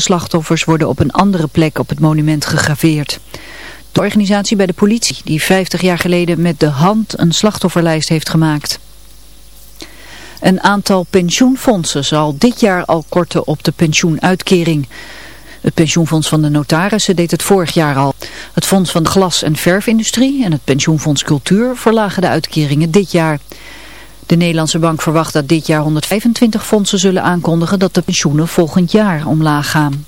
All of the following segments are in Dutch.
Slachtoffers worden op een andere plek op het monument gegraveerd. De organisatie bij de politie, die 50 jaar geleden met de hand een slachtofferlijst heeft gemaakt. Een aantal pensioenfondsen zal dit jaar al korten op de pensioenuitkering. Het pensioenfonds van de notarissen deed het vorig jaar al. Het fonds van de glas- en verfindustrie en het pensioenfonds cultuur verlagen de uitkeringen dit jaar. De Nederlandse bank verwacht dat dit jaar 125 fondsen zullen aankondigen dat de pensioenen volgend jaar omlaag gaan.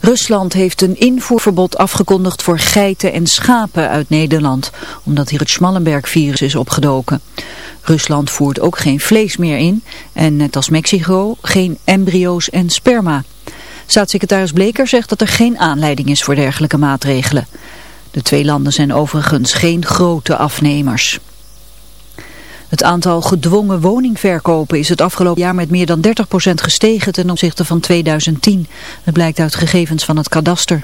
Rusland heeft een invoerverbod afgekondigd voor geiten en schapen uit Nederland, omdat hier het Schmallenberg-virus is opgedoken. Rusland voert ook geen vlees meer in en net als Mexico geen embryo's en sperma. Staatssecretaris Bleker zegt dat er geen aanleiding is voor dergelijke maatregelen. De twee landen zijn overigens geen grote afnemers. Het aantal gedwongen woningverkopen is het afgelopen jaar met meer dan 30% gestegen ten opzichte van 2010. Dat blijkt uit gegevens van het kadaster.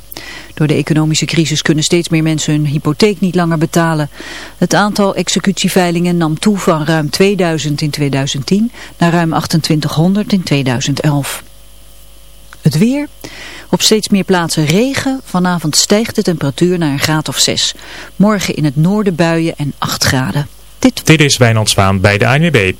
Door de economische crisis kunnen steeds meer mensen hun hypotheek niet langer betalen. Het aantal executieveilingen nam toe van ruim 2000 in 2010 naar ruim 2800 in 2011. Het weer. Op steeds meer plaatsen regen. Vanavond stijgt de temperatuur naar een graad of 6. Morgen in het noorden buien en 8 graden. Dit, is Wijnand Zwaan bij de ANWB.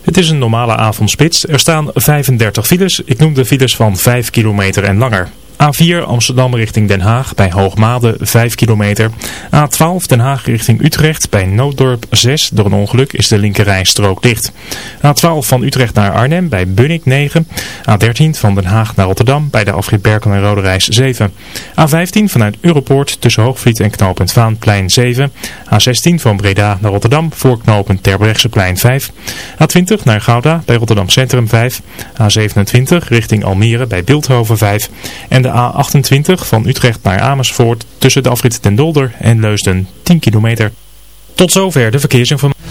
Het is een normale avondspits. Er staan 35 files. Ik noem de files van 5 kilometer en langer. A4 Amsterdam richting Den Haag bij Hoogmade 5 kilometer. A12 Den Haag richting Utrecht bij Nooddorp 6. Door een ongeluk is de linkerrijstrook dicht. A12 van Utrecht naar Arnhem bij Bunnik 9. A13 van Den Haag naar Rotterdam bij de afrit en Rode Reis 7. A15 vanuit Europoort tussen Hoogvliet en knooppunt Vaanplein 7. A16 van Breda naar Rotterdam voor knooppunt Terbrechtseplein 5. A20 naar Gouda bij Rotterdam Centrum 5. A27 richting Almere bij Beeldhoven 5. En de A28 van Utrecht naar Amersfoort tussen de afrit Den Dolder en Leusden 10 kilometer. Tot zover de verkeersinformatie.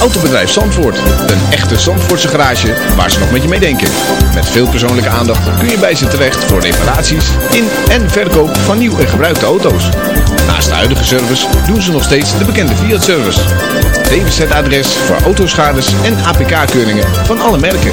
Autobedrijf Zandvoort. Een echte Zandvoortse garage waar ze nog met je meedenken. Met veel persoonlijke aandacht kun je bij ze terecht voor reparaties in en verkoop van nieuw en gebruikte auto's. Naast de huidige service doen ze nog steeds de bekende Fiat-service. DWZ-adres voor autoschades en APK-keuringen van alle merken.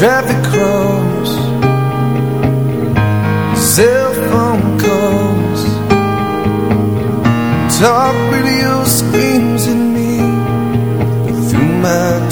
Traffic cross Cell phone calls Talk radio screams at me through my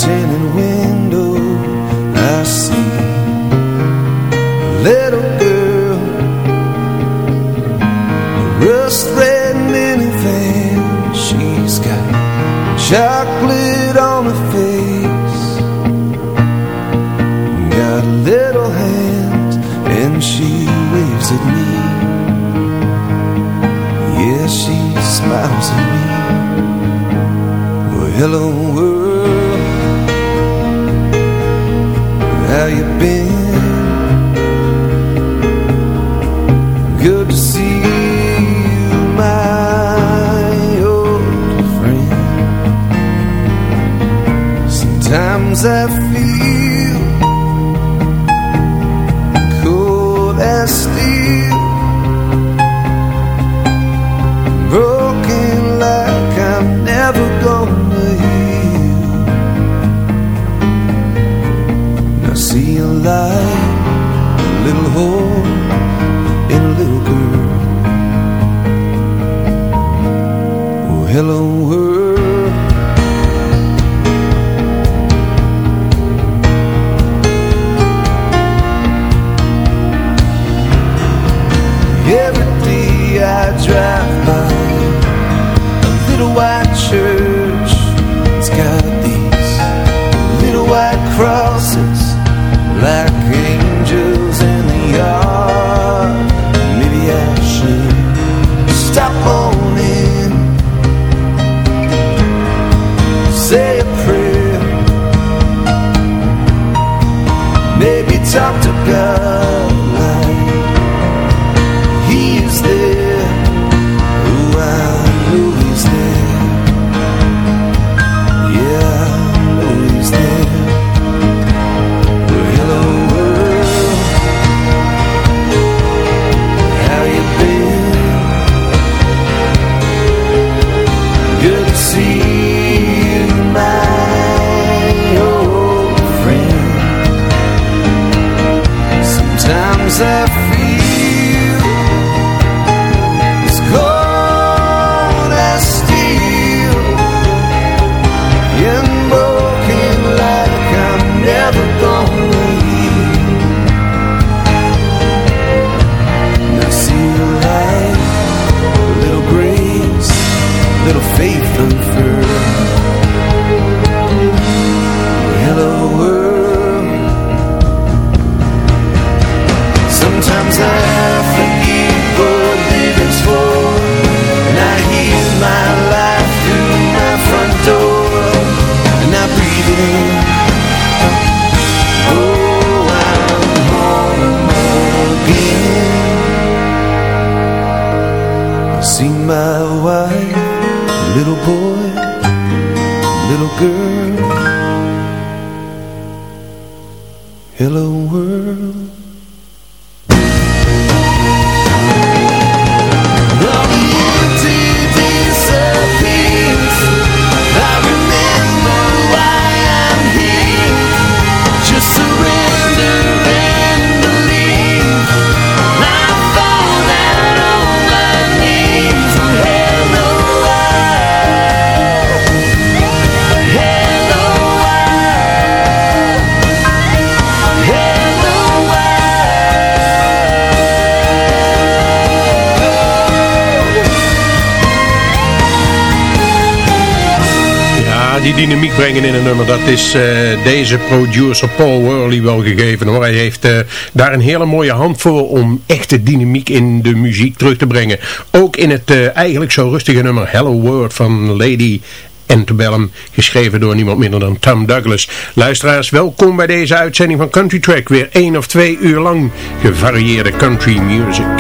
die dynamiek brengen in een nummer, dat is eh, deze producer Paul Worley wel gegeven hoor. Hij heeft eh, daar een hele mooie hand voor om echte dynamiek in de muziek terug te brengen. Ook in het eh, eigenlijk zo rustige nummer Hello World van Lady Antebellum, geschreven door niemand minder dan Tom Douglas. Luisteraars, welkom bij deze uitzending van Country Track. Weer één of twee uur lang gevarieerde country music.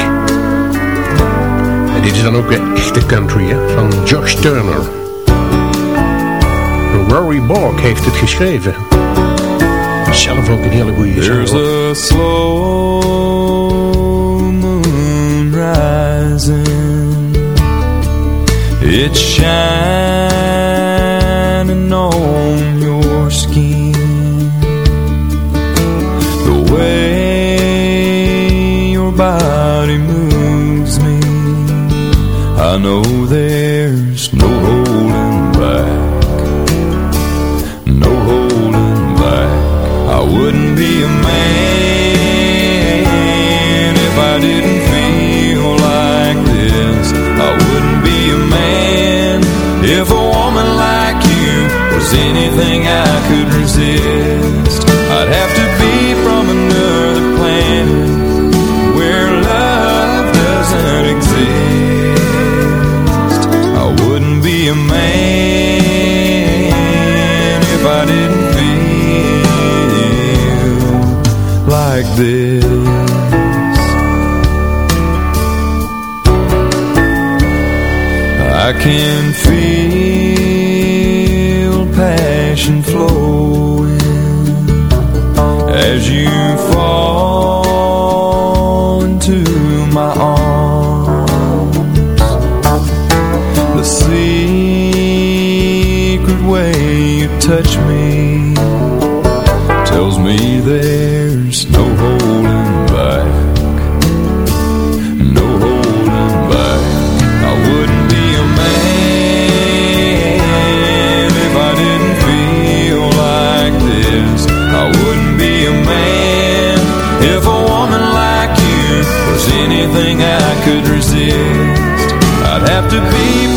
En dit is dan ook weer echte country van Josh Turner. Rory Borg heeft het geschreven. Zelf ook een hele goede There's a slow moon rising. It's shining on your skin. The way your body moves me. I know there's no was anything I could resist. I'd have to be from another planet where love doesn't exist. I wouldn't be a man if I didn't feel like this. I can feel could resist. I'd have to be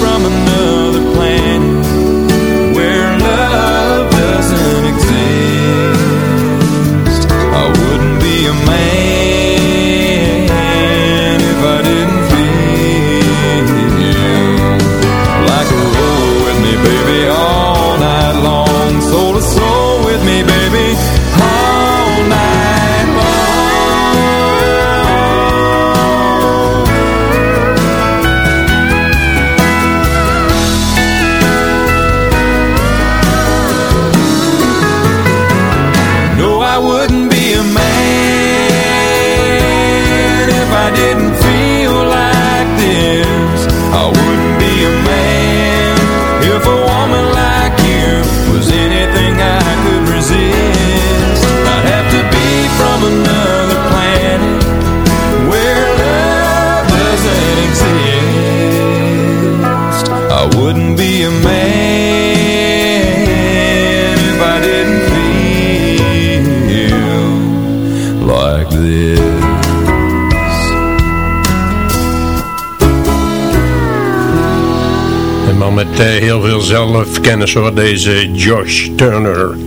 heel veel zelfkennis hoor, deze Josh Turner.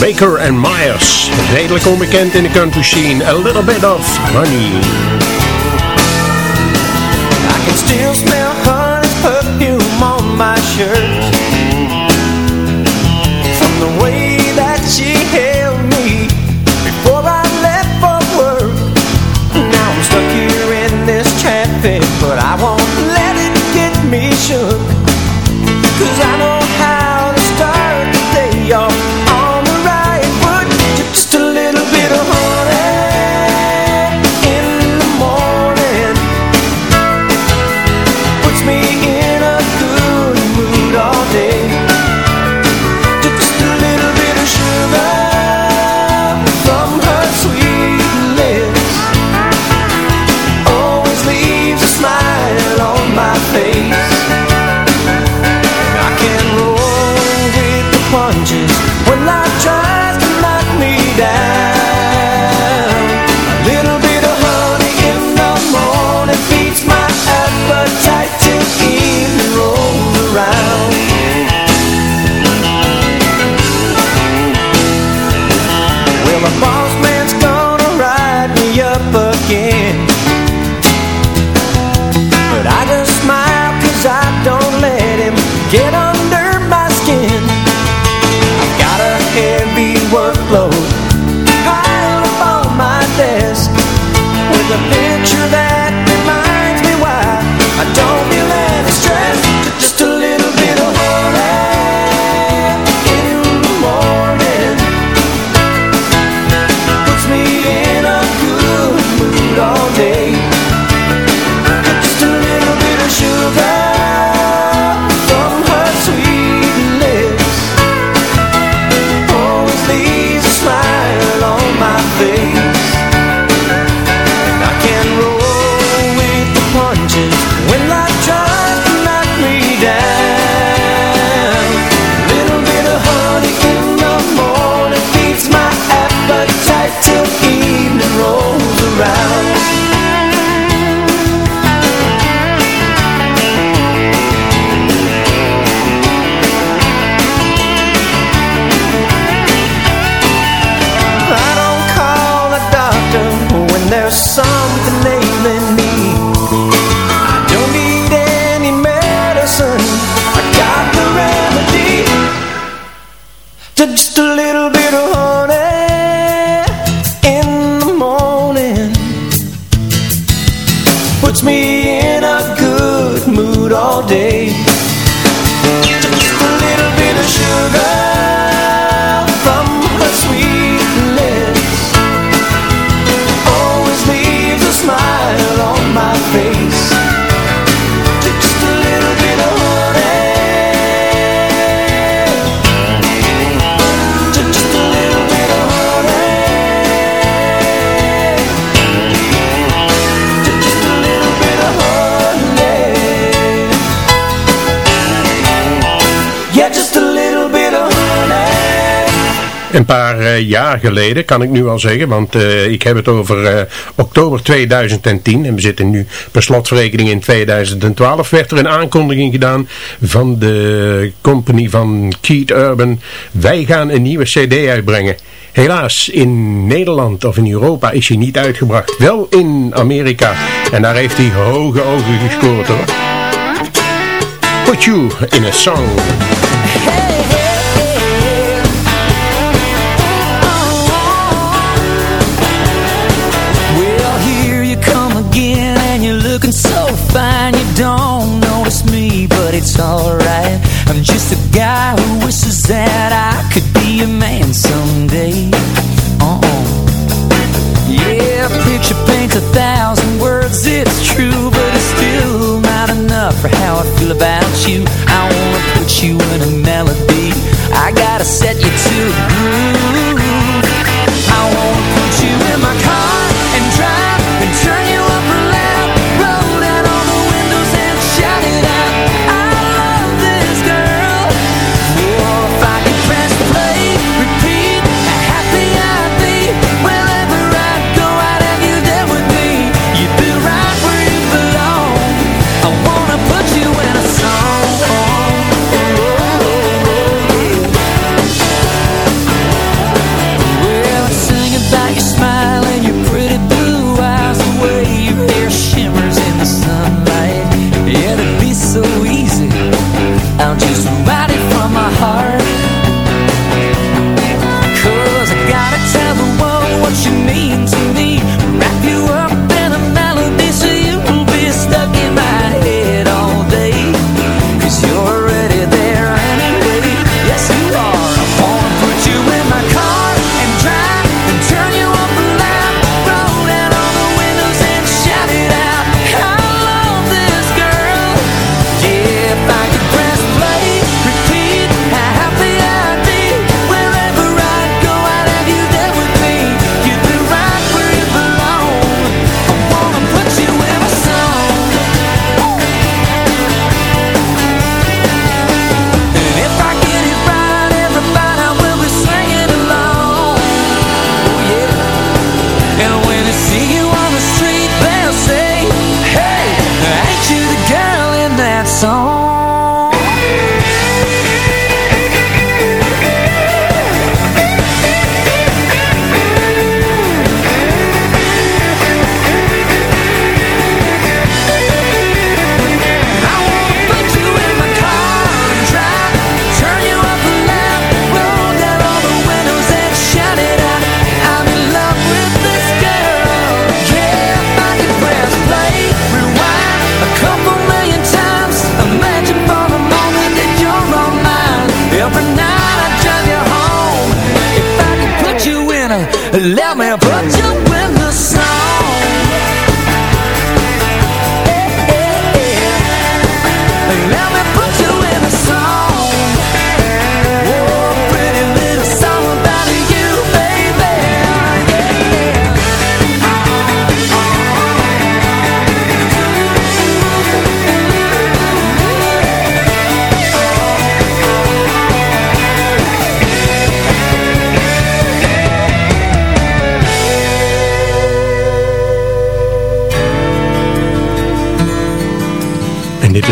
Baker en Myers, redelijk onbekend in de country scene. A little bit of money. I can still Een paar eh, jaar geleden, kan ik nu al zeggen, want eh, ik heb het over eh, oktober 2010 en we zitten nu per slotverrekening in 2012, werd er een aankondiging gedaan van de company van Keith Urban. Wij gaan een nieuwe cd uitbrengen. Helaas, in Nederland of in Europa is hij niet uitgebracht. Wel in Amerika. En daar heeft hij hoge ogen gescoord hoor. Put you in a song. I'm just a guy who wishes that I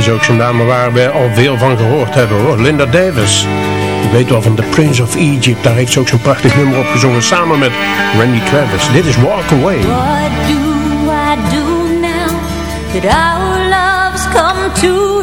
is ook zo'n dame waar we al veel van gehoord hebben hoor. Linda Davis. Ik weet wel van The Prince of Egypt. Daar heeft ze ook zo'n prachtig nummer op gezongen samen met Randy Travis. Dit is Walk Away. What do I do now that our love's come to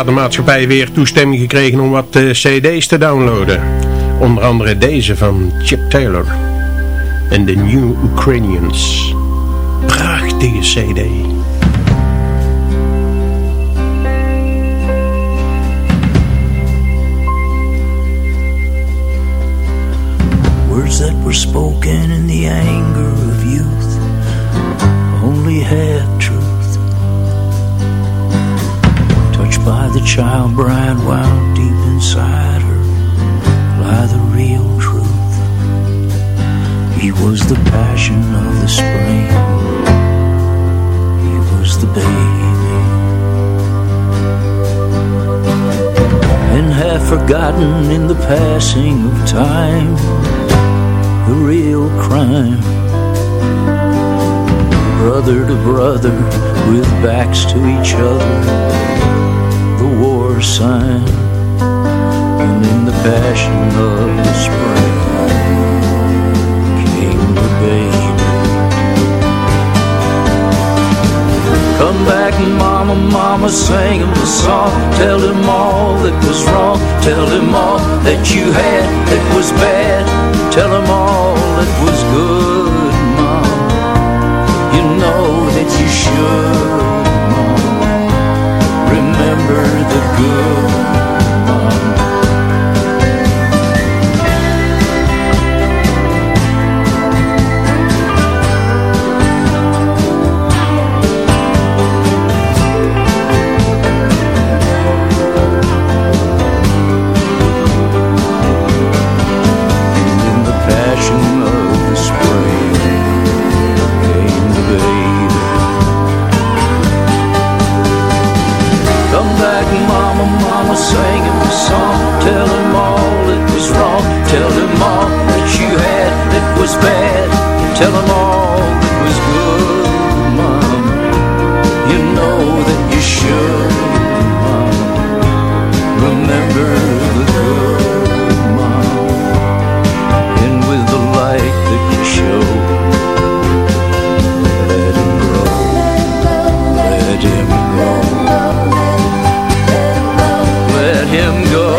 de platenmaatschappij weer toestemming gekregen om wat eh, cd's te downloaden. Onder andere deze van Chip Taylor en The New Ukrainians. Prachtige cd. Words that were spoken He was the passion of the spring. He was the baby. And half forgotten in the passing of time the real crime. Brother to brother with backs to each other, the war sign. And in the passion of the spring baby. Come back, mama, mama, sing him a song. Tell him all that was wrong. Tell him all that you had that was bad. Tell him all that was good, mom. You know that you should, mom. Remember the good, him go.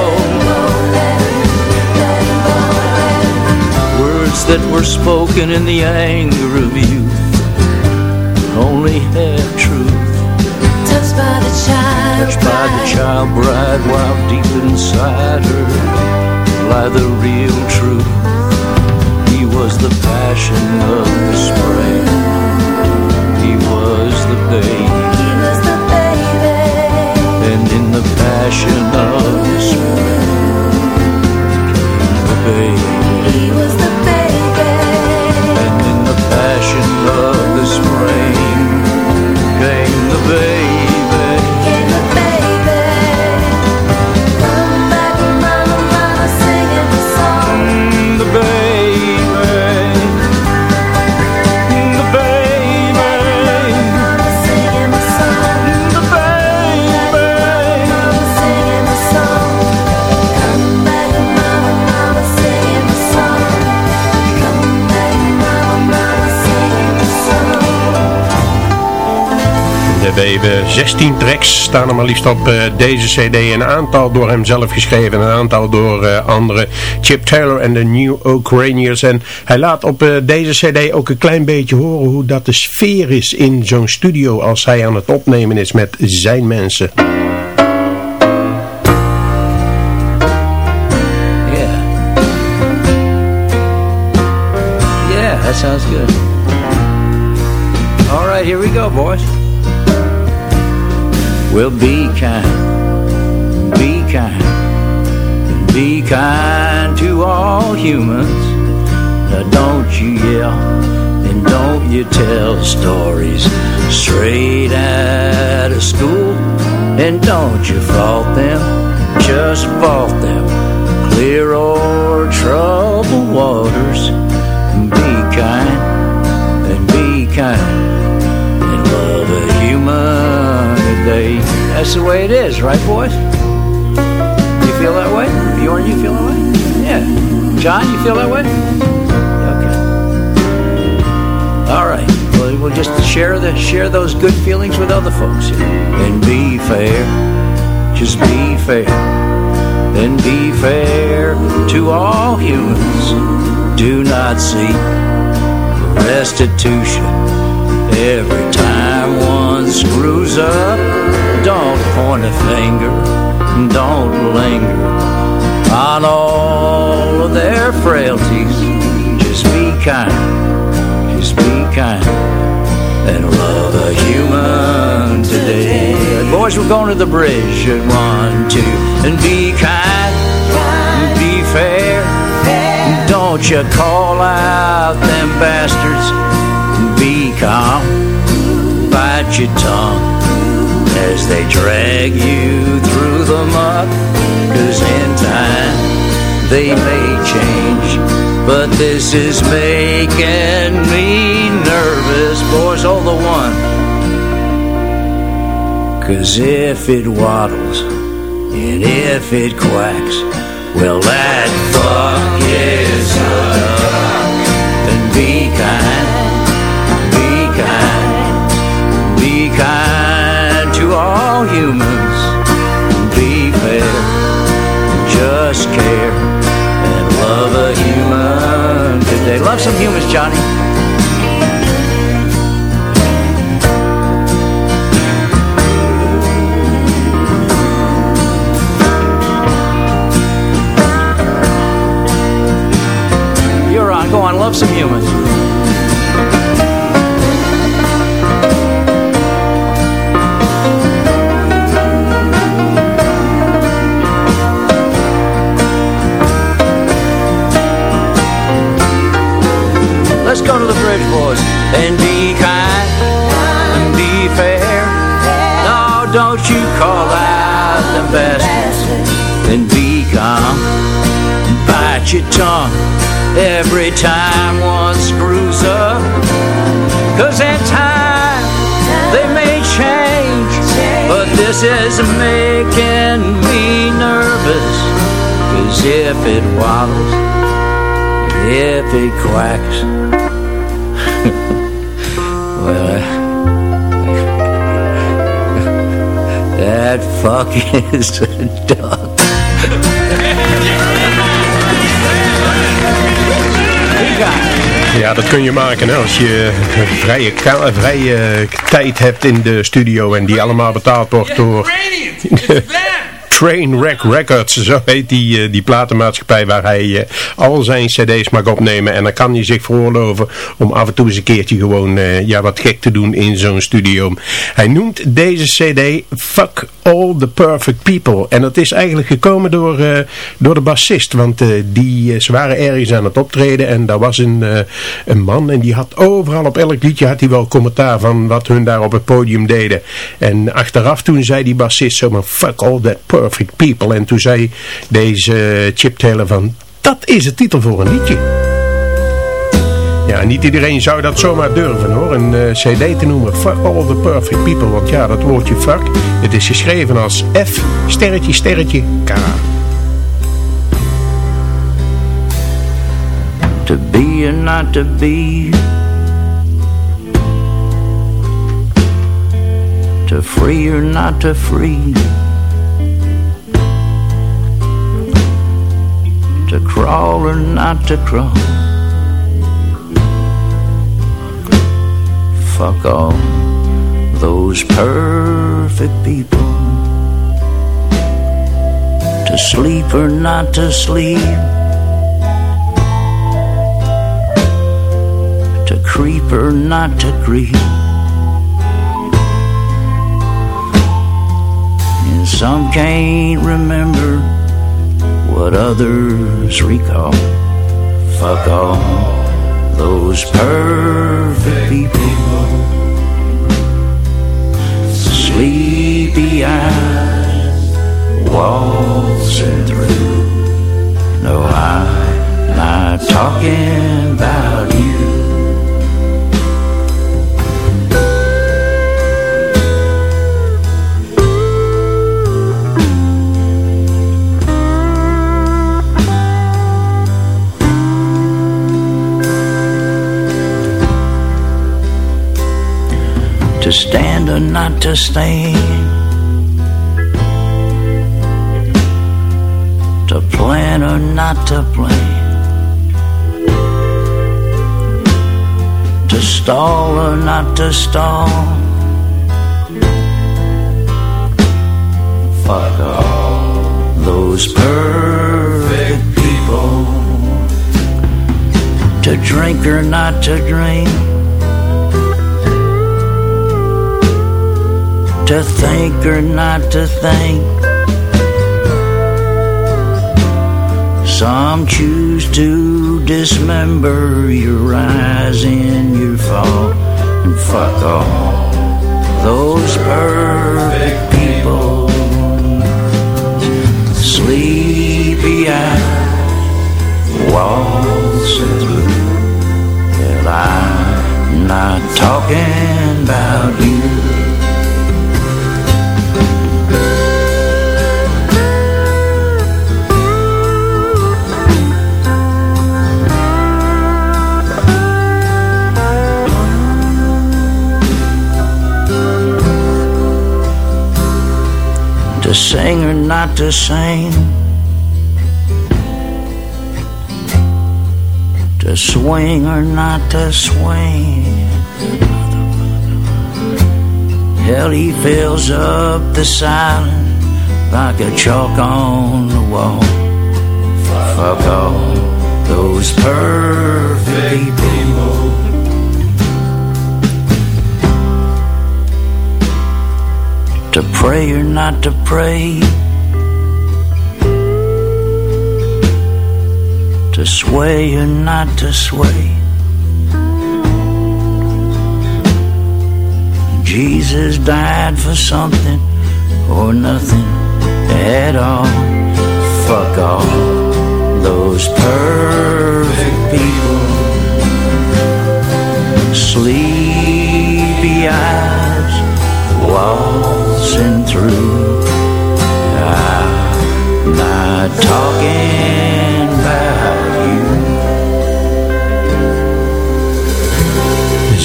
Words that were spoken in the anger of youth only had truth. Touched by the child Touched by the child bride while deep inside her lie the real truth. He was the passion of the spring. He was the baby. He was the baby. And in the passion of the spring came the baby. He was the baby. And in the passion of the spring came the baby. De baby, 16 tracks staan er maar liefst op eh, deze cd. Een aantal door hem zelf geschreven, een aantal door eh, anderen. Chip Taylor en de New Oak En hij laat op eh, deze cd ook een klein beetje horen hoe dat de sfeer is in zo'n studio als hij aan het opnemen is met zijn mensen. Yeah. Yeah, that sounds good. All right, here we go, boys. Well, be kind, be kind, be kind to all humans. Now, don't you yell and don't you tell stories straight out of school. And don't you fault them, just fault them clear or troubled waters. And Be kind and be kind and love a human That's the way it is, right, boys? You feel that way? Bjorn, you feel that way? Yeah. John, you feel that way? Okay. All right. Well, we'll just share the share those good feelings with other folks and be fair. Just be fair and be fair to all humans. Do not seek restitution every time one screws up, don't point a finger, don't linger on all of their frailties. Just be kind, just be kind, and love a human today. Boys, we're going to the bridge at one, two, and be kind, be fair. Don't you call out them bastards, be calm, bite your tongue as they drag you through the muck. Cause in time they may change, but this is making me nervous. Boys, all the one. Cause if it waddles and if it quacks, well, that fuck is a duck. And be kind, be kind to all humans. Be fair, just care, and love a human today. Love some humans, Johnny. If it waddles, if it quacks, well, that fuck is a duck. Ja, dat kun je maken hè, als je vrije, vrije tijd hebt in de studio en die allemaal betaald wordt door Trainwreck Records. Zo heet die, eh, die platenmaatschappij waar hij eh, al zijn cd's mag opnemen. En dan kan hij zich veroorloven om af en toe eens een keertje gewoon eh, ja, wat gek te doen in zo'n studio. Hij noemt deze cd Fuck All The Perfect People. En dat is eigenlijk gekomen door, door de bassist. Want die, ze waren ergens aan het optreden en daar was een, een man en die had overal op elk liedje had hij wel commentaar van wat hun daar op het podium deden. En achteraf toen zei die bassist zomaar Fuck All That Perfect People. En toen zei deze Chip Taylor van dat is de titel voor een liedje. Ja, niet iedereen zou dat zomaar durven hoor, een eh, cd te noemen, Fuck All The Perfect People. Want ja, dat woordje fuck, het is geschreven als F, sterretje, sterretje, K. To be or not to be To free or not to free To crawl or not to crawl. Fuck all those perfect people. To sleep or not to sleep. To creep or not to creep. And some can't remember what others recall. Fuck all those perfect people. Sleepy eyes waltzing through. No, I'm not talking about you. to stand or not to stand, to plan or not to plan, to stall or not to stall. Fuck all those perfect people, to drink or not to drink. To think or not to think. Some choose to dismember your rise and your fall and fuck all those perfect people. Sleepy eyes waltzing through. Well, I'm not talking about you. To sing or not to sing, to swing or not to swing. Hell, he fills up the silence like a chalk on the wall. Fuck all those perfect people. To pray or not to pray, to sway or not to sway. Jesus died for something or nothing at all. Fuck all those perfect people, sleepy eyes, waltzing through. Ah, I'm not talking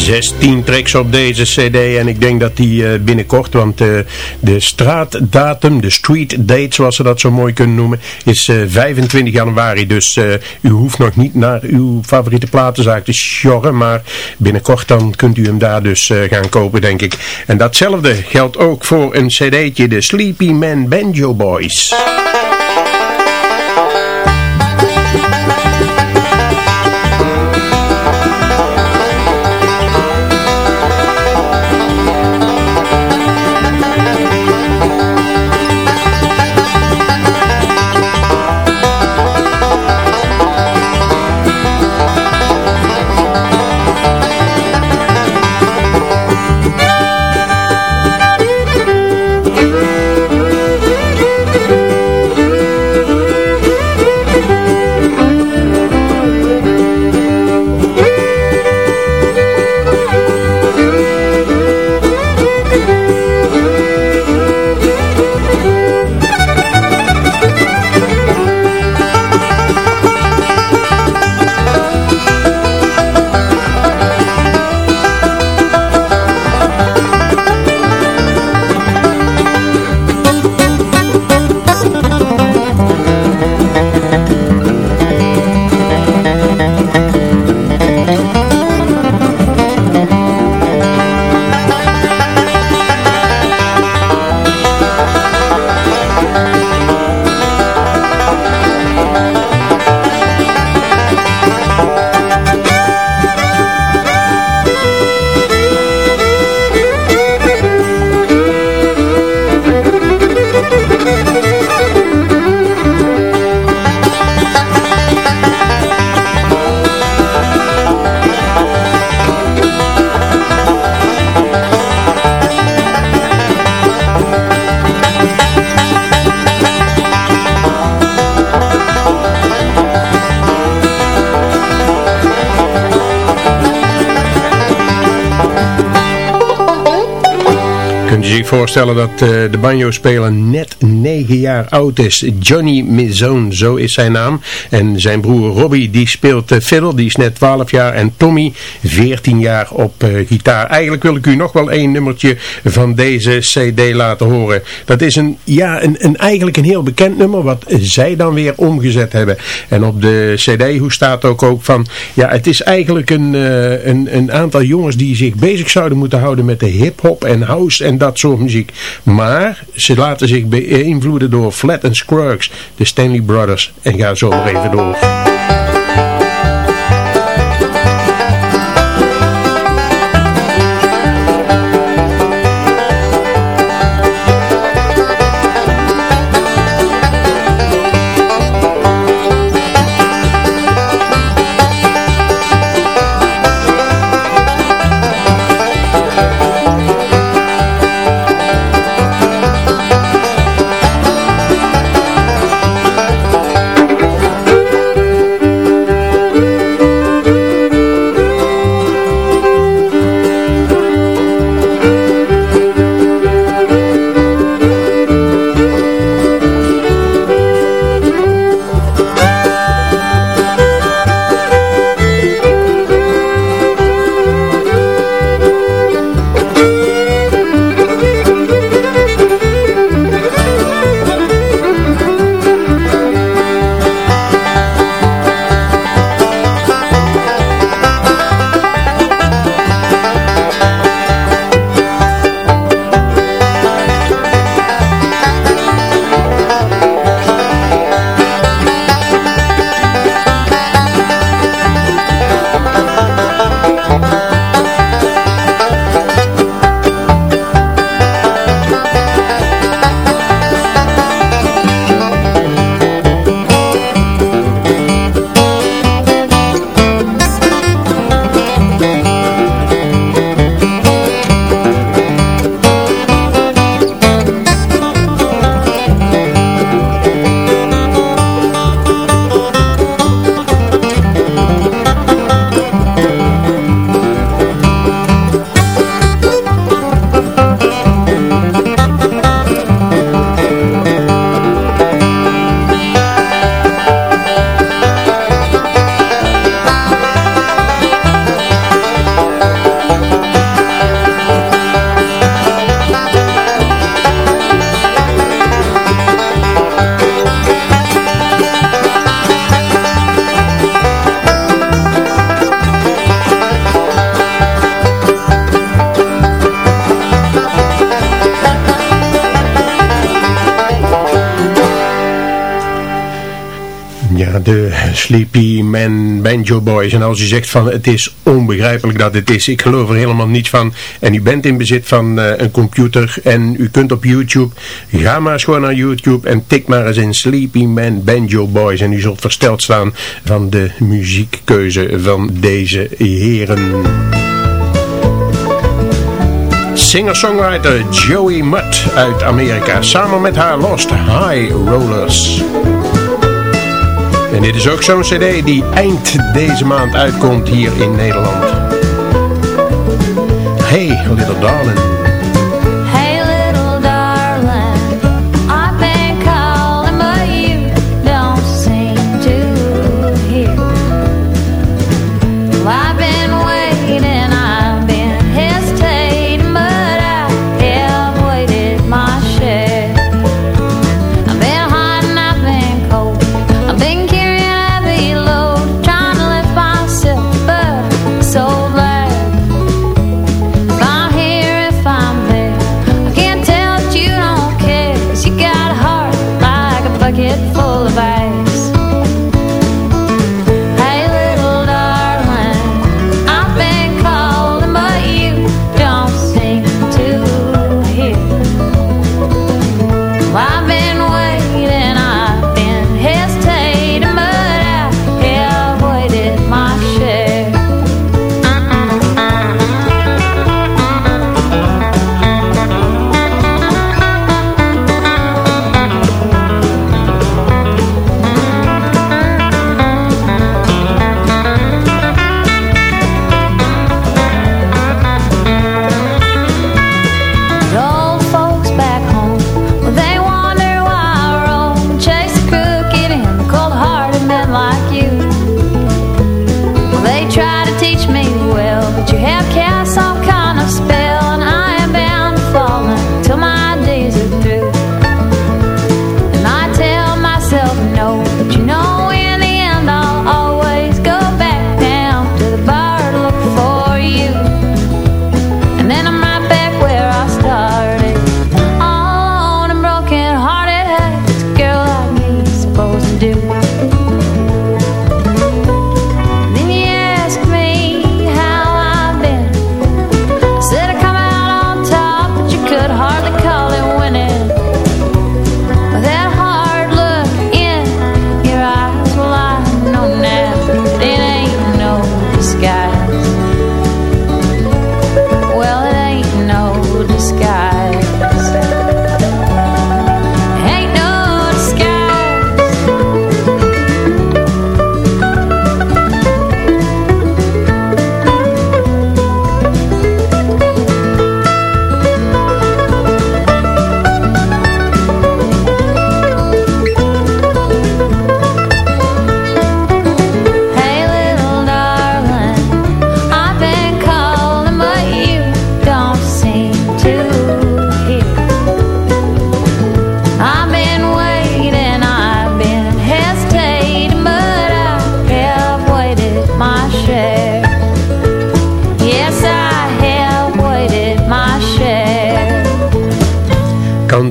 16 tracks op deze cd en ik denk dat die eh, binnenkort, want eh, de straatdatum, de street date zoals ze dat zo mooi kunnen noemen, is eh, 25 januari. Dus eh, u hoeft nog niet naar uw favoriete platenzaak te sjorren, maar binnenkort dan kunt u hem daar dus eh, gaan kopen denk ik. En datzelfde geldt ook voor een cd'tje, de Sleepy Man Banjo Boys. Dat eh, de banjo-speler net 9 jaar oud is. Johnny Mizone, zo is zijn naam. En zijn broer Robbie, die speelt uh, fiddle, die is net 12 jaar. En Tommy, 14 jaar op eh, gitaar. Eigenlijk wil ik u nog wel één nummertje van deze cd laten horen. Dat is een, ja, een, een, eigenlijk een heel bekend nummer, wat zij dan weer omgezet hebben. En op de cd, hoe staat ook ook van... Ja, het is eigenlijk een, een, een aantal jongens die zich bezig zouden moeten houden met de hip-hop en house en dat soort muziek. Maar ze laten zich beïnvloeden door Flat and Scruggs, de Stanley Brothers. En ga zo maar even door. Sleepy Man Banjo Boys. En als u zegt van het is onbegrijpelijk dat het is, ik geloof er helemaal niets van. En u bent in bezit van uh, een computer en u kunt op YouTube, ga maar eens gewoon naar YouTube en tik maar eens in Sleepy Man Banjo Boys. En u zult versteld staan van de muziekkeuze van deze heren. Singer-songwriter Joey Mutt uit Amerika samen met haar Lost High Rollers. En dit is ook zo'n cd die eind deze maand uitkomt hier in Nederland. Hey, little darling.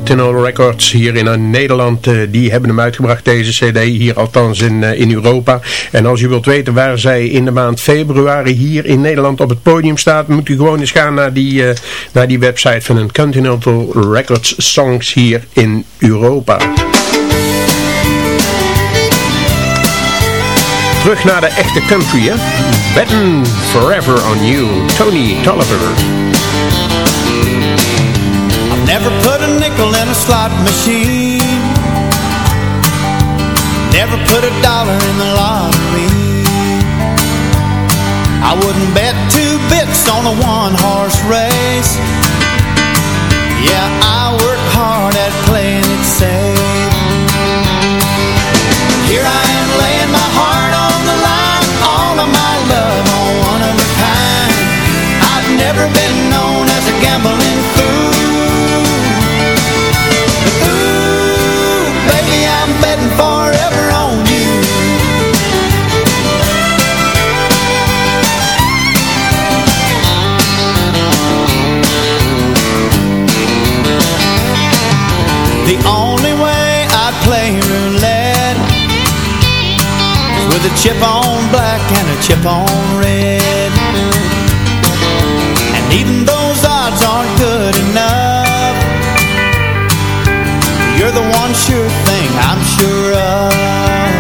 Continental Records hier in Nederland. eh, die hebben hem uitgebracht, deze cd, hier althans in, eh, in Europa. En als u wilt weten waar zij in de maand februari hier in Nederland op het podium staat, moet u gewoon eens gaan naar die, eh, naar die website van een Continental Records Songs hier in Europa. Terug naar de echte country, hè? Betting Forever on You, Tony Tolliver. Never put a nickel in a slot machine. Never put a dollar in the lottery. I wouldn't bet two bits on a one-horse race. Yeah, I work hard at playing it safe. Here I am laying my heart on the line. All of my love on one of a kind. I've never been known as a gambling with a chip on black and a chip on red. And even those odds aren't good enough. You're the one sure thing I'm sure of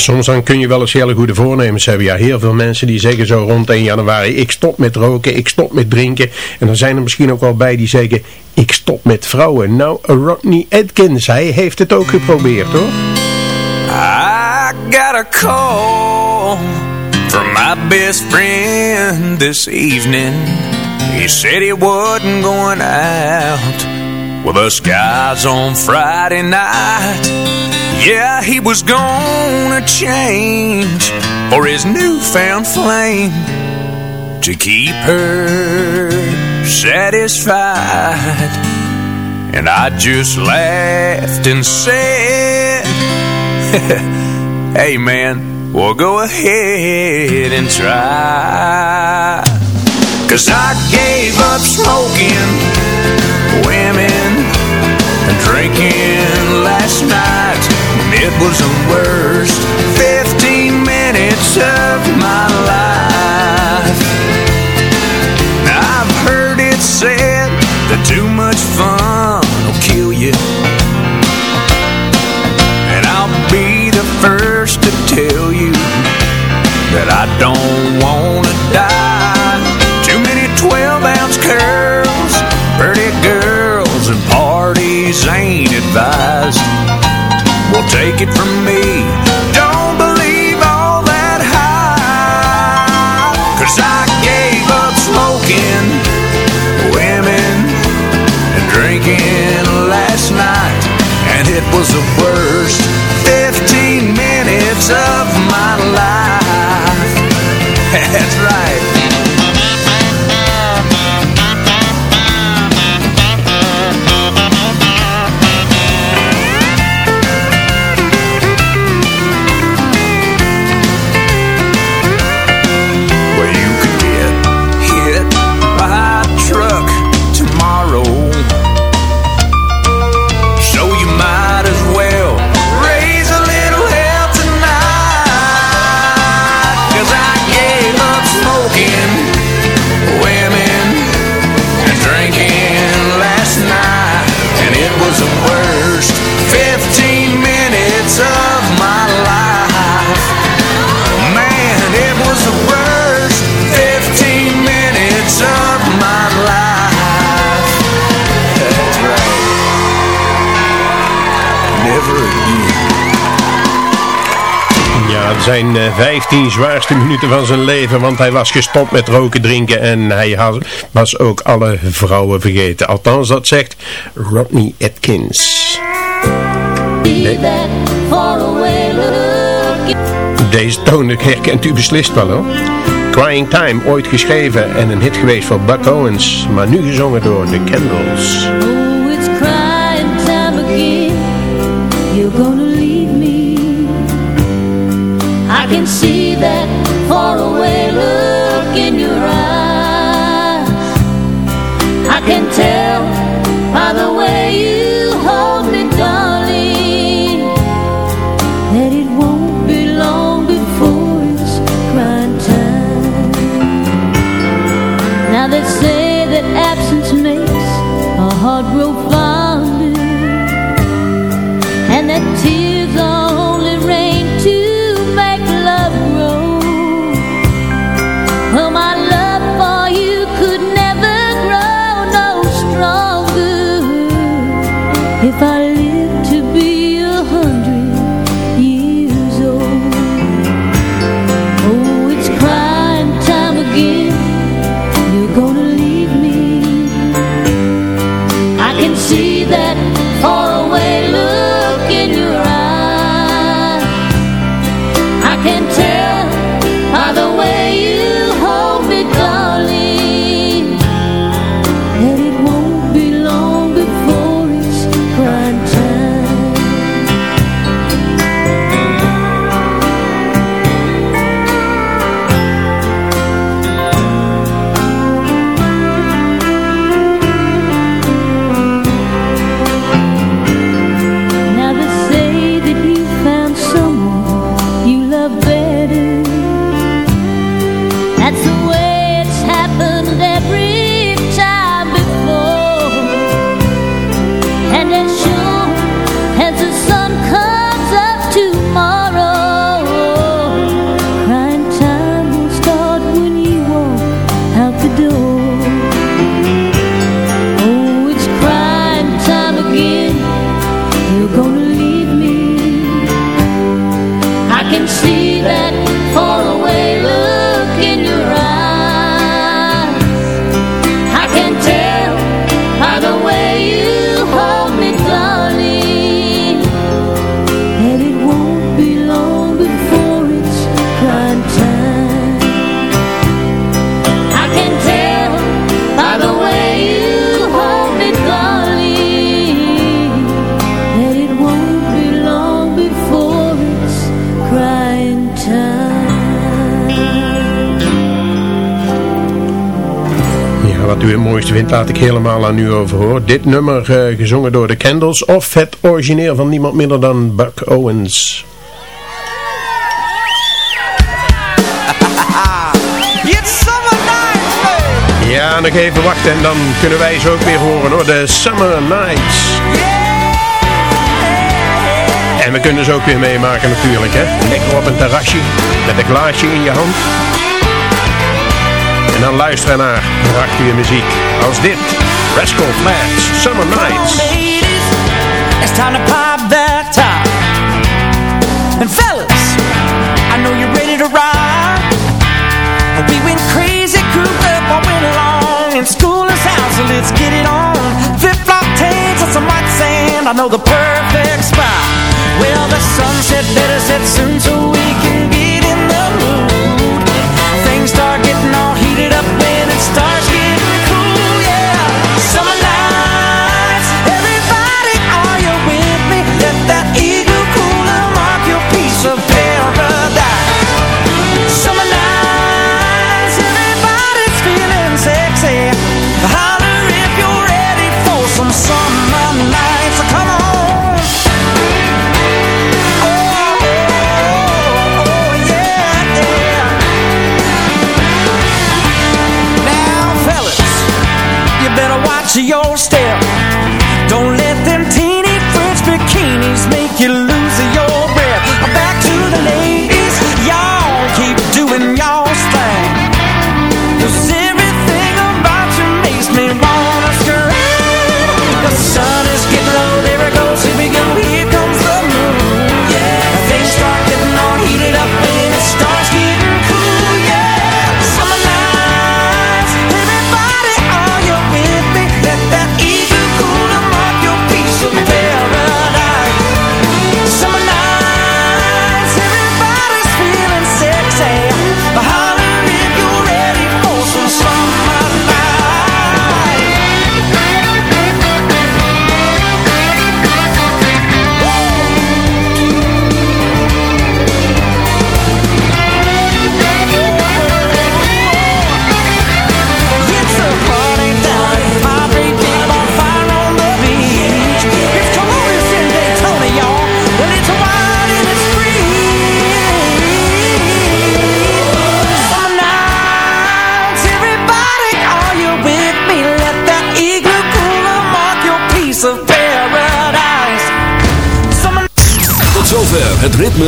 soms dan kun je wel eens hele goede voornemens hebben. Ja, heel veel mensen die zeggen zo rond 1 januari, ik stop met roken, ik stop met drinken. En dan zijn er misschien ook wel bij die zeggen, ik stop met vrouwen. Nou, Rodney Atkins, hij heeft het ook geprobeerd hoor. I got a call from my best friend this evening. He said he wasn't going out with us guys on Friday night. Yeah, he was gonna change for his newfound flame to keep her satisfied. And I just laughed and said, Hey man, well go ahead and try. Cause I gave up smoking, drinking last night. It was the worst 15 minutes of my life. I've heard it said that too much fun will kill you. And I'll be the first to tell you that I don't take it from me, don't believe all that hype. Cause I gave up smoking, women, and drinking last night. And it was the worst 15 minutes of my life. That's right. Zijn eh, 15 zwaarste minuten van zijn leven, want hij was gestopt met roken, drinken en hij was ook alle vrouwen vergeten. Althans, dat zegt Rodney Atkins. Deze toon herkent u beslist wel hoor. Crying Time, ooit geschreven en een hit geweest voor Buck Owens, maar nu gezongen door The Candles. Can see laat ik helemaal aan u over hoor. Dit nummer eh, gezongen door de Candles of het origineel van niemand minder dan Buck Owens. Ja, nog even wachten en dan kunnen wij ze ook weer horen hoor. De Summer Nights. En we kunnen ze ook weer meemaken natuurlijk hè. Lekker op een terrasje met een glaasje in je hand. En dan luisteren naar prachtige muziek als dit. Rascal Flatts, Summer Nights. ladies, it's time to pop that top. And fellas, I know you're ready to ride. We went crazy, cooped up, all went along. And school is out, so let's get it on. Flip-flop tanks and some white sand, I know the perfect spot. Well, the sunset better set soon stare.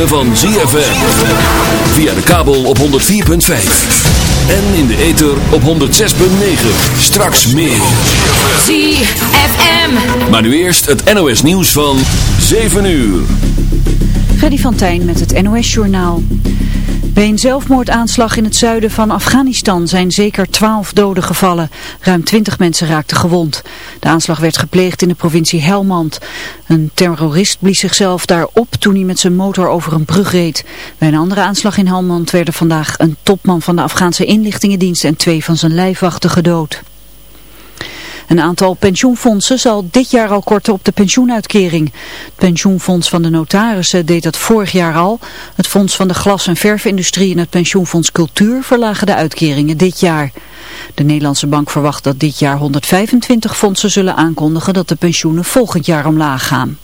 Ritme van ZFM. Via de kabel op 104.5. En in de ether op 106.9. Straks meer. ZFM. Maar nu eerst het NOS nieuws van 7 uur. Freddy van Tijn met het NOS-journaal. Bij een zelfmoordaanslag in het zuiden van Afghanistan zijn zeker twaalf doden gevallen. Ruim twintig mensen raakten gewond. De aanslag werd gepleegd in de provincie Helmand. Een terrorist blies zichzelf daar op toen hij met zijn motor over een brug reed. Bij een andere aanslag in Helmand werden vandaag een topman van de Afghaanse inlichtingendienst en twee van zijn lijfwachten gedood. Een aantal pensioenfondsen zal dit jaar al korten op de pensioenuitkering. Het pensioenfonds van de notarissen deed dat vorig jaar al. Het fonds van de glas- en verfindustrie en het pensioenfonds cultuur verlagen de uitkeringen dit jaar. De Nederlandse bank verwacht dat dit jaar 125 fondsen zullen aankondigen dat de pensioenen volgend jaar omlaag gaan.